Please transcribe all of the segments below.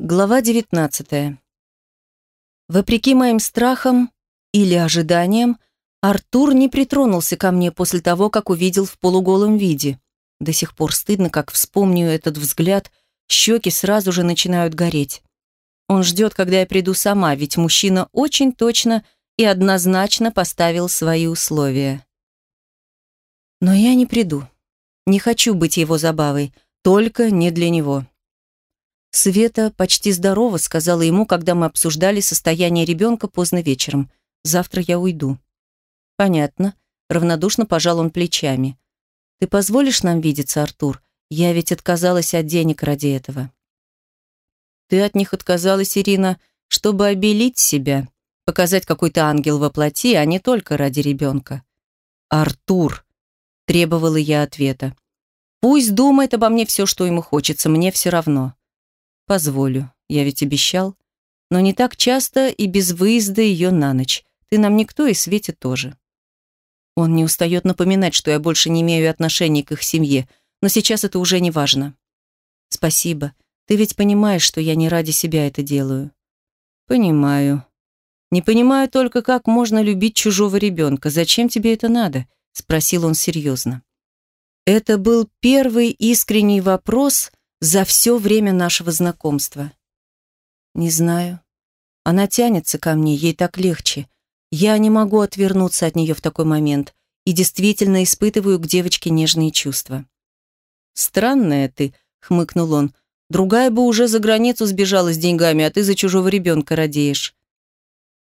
Глава 19. Вопреки моим страхам или ожиданиям, Артур не притронулся ко мне после того, как увидел в полуголом виде. До сих пор стыдно, как вспомню этот взгляд, щеки сразу же начинают гореть. Он ждет, когда я приду сама, ведь мужчина очень точно и однозначно поставил свои условия. Но я не приду. Не хочу быть его забавой, только не для него. Света почти здорова, сказала ему, когда мы обсуждали состояние ребенка поздно вечером. Завтра я уйду. Понятно. Равнодушно пожал он плечами. Ты позволишь нам видеться, Артур? Я ведь отказалась от денег ради этого. Ты от них отказалась, Ирина, чтобы обелить себя, показать какой-то ангел во плоти, а не только ради ребенка. Артур, требовала я ответа. Пусть думает обо мне все, что ему хочется, мне все равно. Позволю, я ведь обещал. Но не так часто и без выезда ее на ночь. Ты нам никто и Свете тоже. Он не устает напоминать, что я больше не имею отношения к их семье, но сейчас это уже не важно. Спасибо. Ты ведь понимаешь, что я не ради себя это делаю. Понимаю. Не понимаю только, как можно любить чужого ребенка. Зачем тебе это надо? Спросил он серьезно. Это был первый искренний вопрос, за все время нашего знакомства? Не знаю. Она тянется ко мне, ей так легче. Я не могу отвернуться от нее в такой момент и действительно испытываю к девочке нежные чувства. «Странная ты», — хмыкнул он. «Другая бы уже за границу сбежала с деньгами, а ты за чужого ребенка радеешь».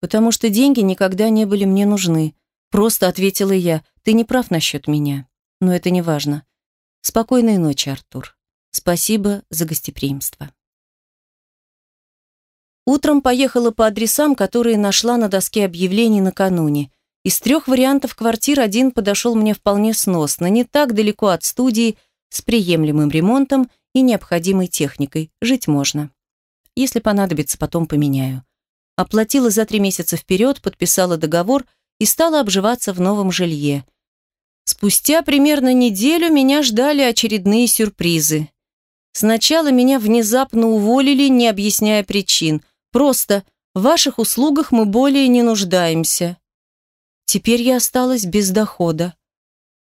«Потому что деньги никогда не были мне нужны», — просто ответила я. «Ты не прав насчет меня. Но это не важно. Спокойной ночи, Артур». Спасибо за гостеприимство. Утром поехала по адресам, которые нашла на доске объявлений накануне. Из трех вариантов квартир один подошел мне вполне сносно, не так далеко от студии, с приемлемым ремонтом и необходимой техникой. Жить можно. Если понадобится, потом поменяю. Оплатила за три месяца вперед, подписала договор и стала обживаться в новом жилье. Спустя примерно неделю меня ждали очередные сюрпризы. Сначала меня внезапно уволили, не объясняя причин. Просто в ваших услугах мы более не нуждаемся. Теперь я осталась без дохода.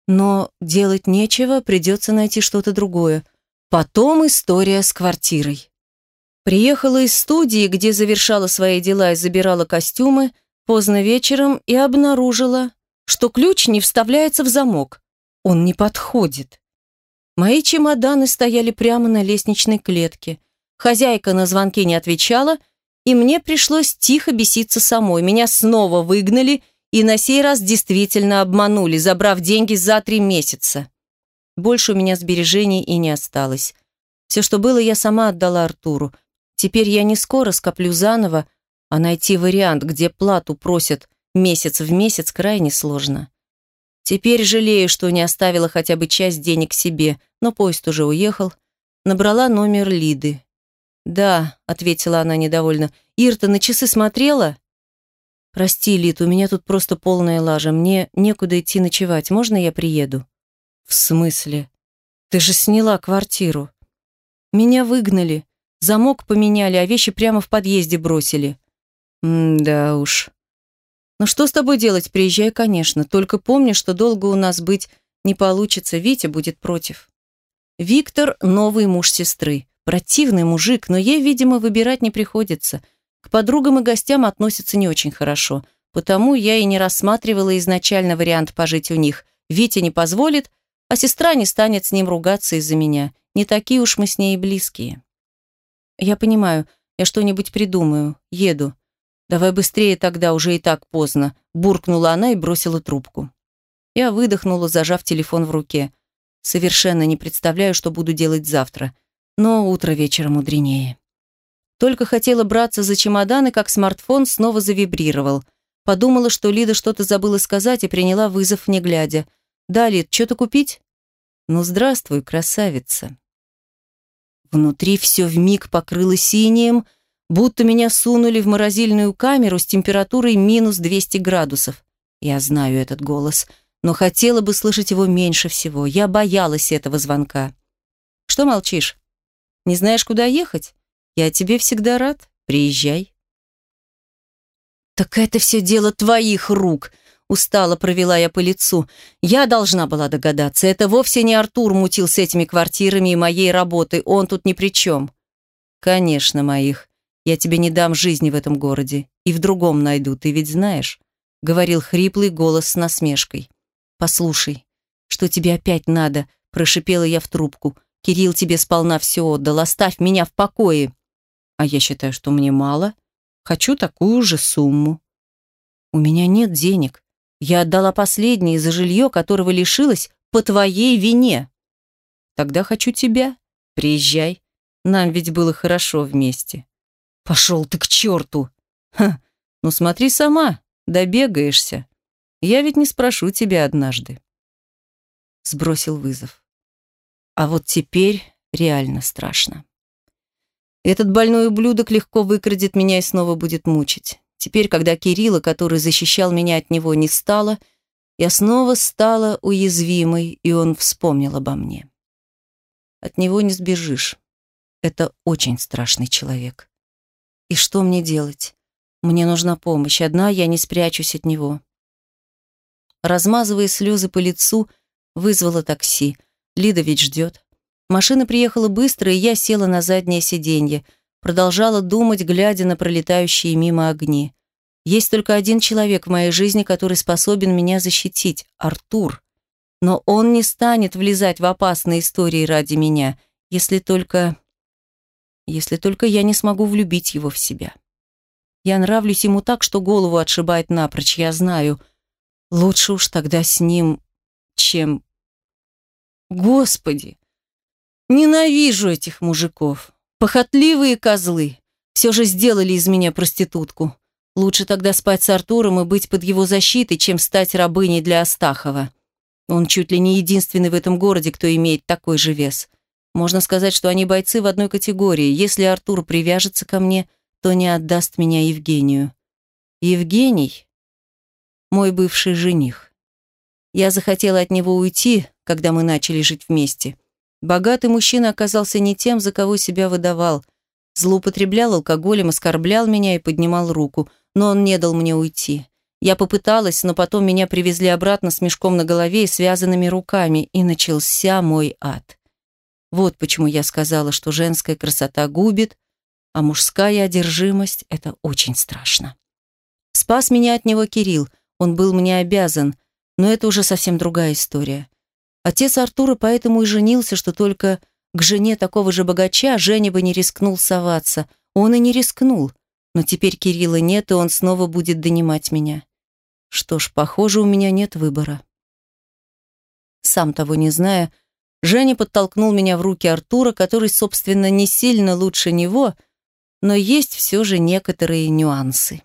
Но делать нечего, придется найти что-то другое. Потом история с квартирой. Приехала из студии, где завершала свои дела и забирала костюмы, поздно вечером и обнаружила, что ключ не вставляется в замок. Он не подходит. Мои чемоданы стояли прямо на лестничной клетке. Хозяйка на звонки не отвечала, и мне пришлось тихо беситься самой. Меня снова выгнали и на сей раз действительно обманули, забрав деньги за три месяца. Больше у меня сбережений и не осталось. Все, что было, я сама отдала Артуру. Теперь я не скоро скоплю заново, а найти вариант, где плату просят месяц в месяц, крайне сложно. Теперь жалею, что не оставила хотя бы часть денег себе, но поезд уже уехал. Набрала номер Лиды. «Да», — ответила она недовольно. «Ир, ты на часы смотрела?» «Прости, Лид, у меня тут просто полная лажа. Мне некуда идти ночевать. Можно я приеду?» «В смысле? Ты же сняла квартиру». «Меня выгнали. Замок поменяли, а вещи прямо в подъезде бросили». «Да уж», «Ну что с тобой делать? Приезжай, конечно. Только помни, что долго у нас быть не получится. Витя будет против». Виктор – новый муж сестры. Противный мужик, но ей, видимо, выбирать не приходится. К подругам и гостям относится не очень хорошо. Потому я и не рассматривала изначально вариант пожить у них. Витя не позволит, а сестра не станет с ним ругаться из-за меня. Не такие уж мы с ней близкие. Я понимаю, я что-нибудь придумаю. Еду. «Давай быстрее тогда, уже и так поздно», – буркнула она и бросила трубку. Я выдохнула, зажав телефон в руке. Совершенно не представляю, что буду делать завтра. Но утро вечера мудренее. Только хотела браться за чемоданы, как смартфон снова завибрировал. Подумала, что Лида что-то забыла сказать и приняла вызов не глядя. «Да, Лид, что-то купить?» «Ну, здравствуй, красавица». Внутри все вмиг покрыло синим, будто меня сунули в морозильную камеру с температурой минус 200 градусов. Я знаю этот голос, но хотела бы слышать его меньше всего. Я боялась этого звонка. Что молчишь? Не знаешь, куда ехать? Я тебе всегда рад. Приезжай. Так это все дело твоих рук. Устало провела я по лицу. Я должна была догадаться. Это вовсе не Артур мутил с этими квартирами и моей работой. Он тут ни при чем. Конечно, моих. Я тебе не дам жизни в этом городе. И в другом найду, ты ведь знаешь. Говорил хриплый голос с насмешкой. Послушай, что тебе опять надо? Прошипела я в трубку. Кирилл тебе сполна все отдал. Оставь меня в покое. А я считаю, что мне мало. Хочу такую же сумму. У меня нет денег. Я отдала последнее за жилье, которого лишилась по твоей вине. Тогда хочу тебя. Приезжай. Нам ведь было хорошо вместе. Пошел ты к черту. Ха, ну смотри сама, добегаешься. Я ведь не спрошу тебя однажды. Сбросил вызов. А вот теперь реально страшно. Этот больной ублюдок легко выкрадет меня и снова будет мучить. Теперь, когда Кирилла, который защищал меня от него, не стало, я снова стала уязвимой, и он вспомнил обо мне. От него не сбежишь. Это очень страшный человек. И что мне делать? Мне нужна помощь. Одна я не спрячусь от него. Размазывая слезы по лицу, вызвала такси. Лида ведь ждет. Машина приехала быстро, и я села на заднее сиденье. Продолжала думать, глядя на пролетающие мимо огни. Есть только один человек в моей жизни, который способен меня защитить – Артур. Но он не станет влезать в опасные истории ради меня, если только... Если только я не смогу влюбить его в себя. Я нравлюсь ему так, что голову отшибает напрочь, я знаю. Лучше уж тогда с ним, чем... Господи! Ненавижу этих мужиков. Похотливые козлы. Все же сделали из меня проститутку. Лучше тогда спать с Артуром и быть под его защитой, чем стать рабыней для Астахова. Он чуть ли не единственный в этом городе, кто имеет такой же вес. Можно сказать, что они бойцы в одной категории. Если Артур привяжется ко мне, то не отдаст меня Евгению. Евгений – мой бывший жених. Я захотела от него уйти, когда мы начали жить вместе. Богатый мужчина оказался не тем, за кого себя выдавал. Злоупотреблял алкоголем, оскорблял меня и поднимал руку – но он не дал мне уйти. Я попыталась, но потом меня привезли обратно с мешком на голове и связанными руками, и начался мой ад. Вот почему я сказала, что женская красота губит, а мужская одержимость — это очень страшно. Спас меня от него Кирилл, он был мне обязан, но это уже совсем другая история. Отец Артура поэтому и женился, что только к жене такого же богача Женя бы не рискнул соваться. Он и не рискнул — но теперь Кирилла нет, и он снова будет донимать меня. Что ж, похоже, у меня нет выбора. Сам того не зная, Женя подтолкнул меня в руки Артура, который, собственно, не сильно лучше него, но есть все же некоторые нюансы.